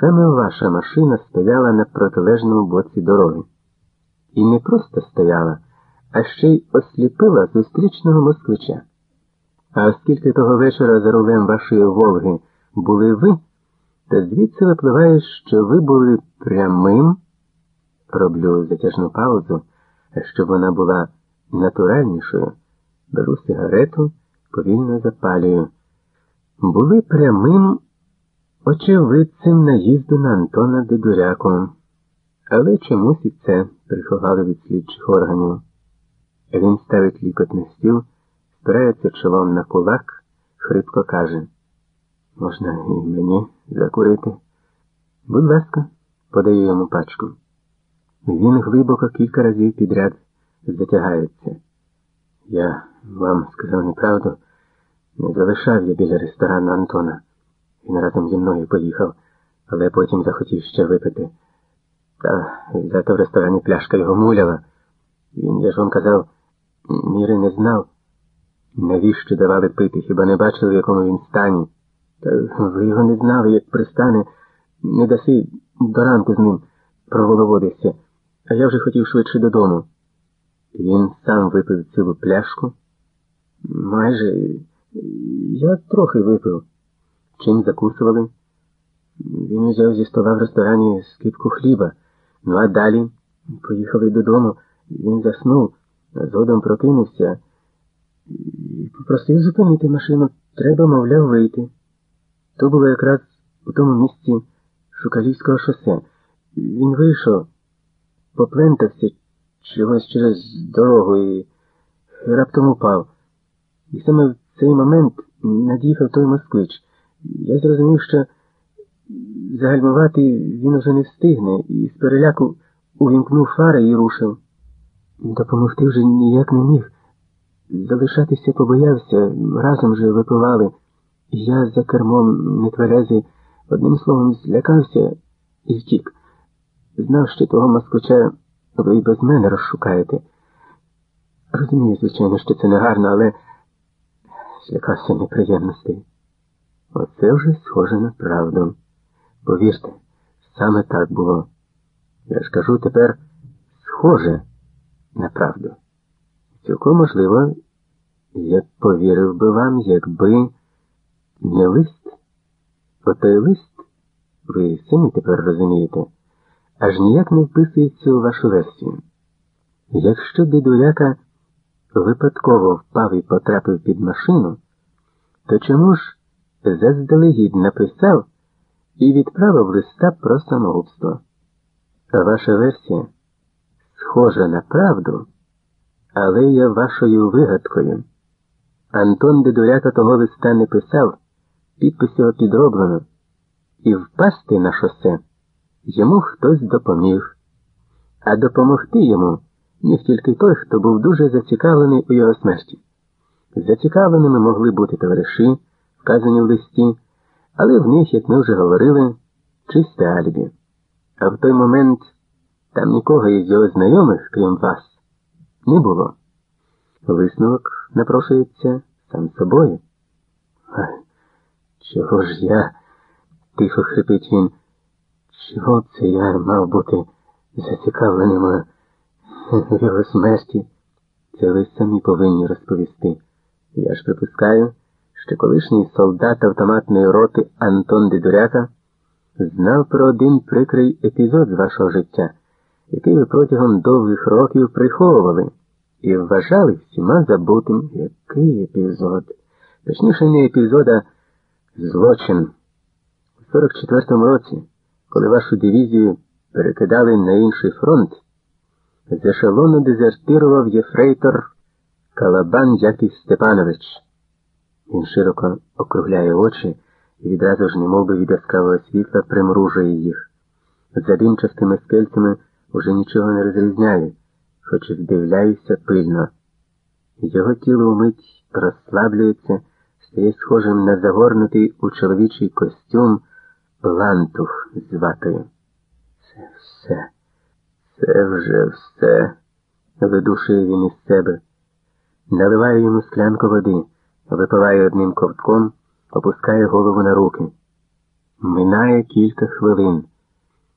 Саме ваша машина стояла на протилежному боці дороги. І не просто стояла, а ще й осліпила зустрічного москвича. А оскільки того вечора за рулем вашої Волги були ви, то звідси випливає, що ви були прямим, роблю затяжну паузу, щоб вона була натуральнішою, беру сигарету, повільно запалюю. Були прямим очевидцем наїзду на Антона Дедуряку, але чомусь і це приховали від слідчих органів. Він ставить лікоть на стіл, спирається чолом на кулак, хрипко каже, можна і мені закурити. Будь ласка, подаю йому пачку. Він глибоко кілька разів підряд затягається. Я вам сказав неправду, не залишав я біля ресторану Антона. Він разом зі мною поїхав, але потім захотів ще випити. Та взята в ресторані пляшка його муляла. Він, я ж вам казав, міри не знав. Навіщо давали пити, хіба не бачили, в якому він стані? Та ви його не знали, як пристане, не даси до ранку з ним проволоводитися, а я вже хотів швидше додому. Він сам випив цілу пляшку. Майже я трохи випив. Чим закусували? Він узяв зі стола в ресторані скипку хліба. Ну а далі поїхали додому. Він заснув, згодом прокинувся і попросив зупинити машину. Треба, мовляв, вийти. То було якраз у тому місці Шукалівського шосе. Він вийшов, поплентався чогось через дорогу і раптом упав. І саме в цей момент над'їхав той москвич. Я зрозумів, що загальмувати він уже не встигне, і з переляку увімкнув фари і рушив. Допомогти вже ніяк не міг. Залишатися побоявся, разом вже випивали. Я за кермом нетверезий, одним словом, злякався і втік. Знав, що того москвича ви без мене розшукаєте. Розумію, звичайно, що це негарно, але злякався неприємностей. Оце вже схоже на правду. Повірте, саме так було. Я ж кажу тепер схоже на правду. Цілком можливо, я повірив би вам, якби не лист. Отой лист, ви самі тепер розумієте, аж ніяк не вписується у вашу версію. Якщо бідуляка випадково впав і потрапив під машину, то чому ж заздалегідь написав і відправив листа про самогубство? Ваша версія схожа на правду, але є вашою вигадкою. Антон Дедуряка того листа не писав, підпис його підроблено, і впасти на шосе йому хтось допоміг, а допомогти йому міг тільки той, хто був дуже зацікавлений у його смерті. Зацікавленими могли бути товариші, вказані в листі, але в них, як ми вже говорили, чисте альбі. А в той момент там нікого із його знайомих, крім вас, не було. Висновок напрошується сам собою. А чого ж я? тихо хрипить він. Чого це я мав бути зацікавленим в його смерті? Це ви самі повинні розповісти. Я ж припускаю, що колишній солдат автоматної роти Антон Дедуряка знав про один прикрий епізод з вашого життя, який ви протягом довгих років приховували і вважали всіма забутим, який епізод. Точніше, не епізод, а злочин. У 44-му році, коли вашу дивізію перекидали на інший фронт, з ешелону дезертирував єфрейтор Калабан Яків Степанович. Він широко округляє очі і відразу ж немов би від яскравого світла примружує їх. За димчастими скельцями уже нічого не розрізняє, хоч і вдивляюся пильно. Його тіло вмить розслаблюється, стає схожим на загорнутий у чоловічий костюм лантух з ватою. Це все, це вже все, видушує він із себе. Наливає йому склянку води, випиває одним ковтком, опускає голову на руки. Минає кілька хвилин.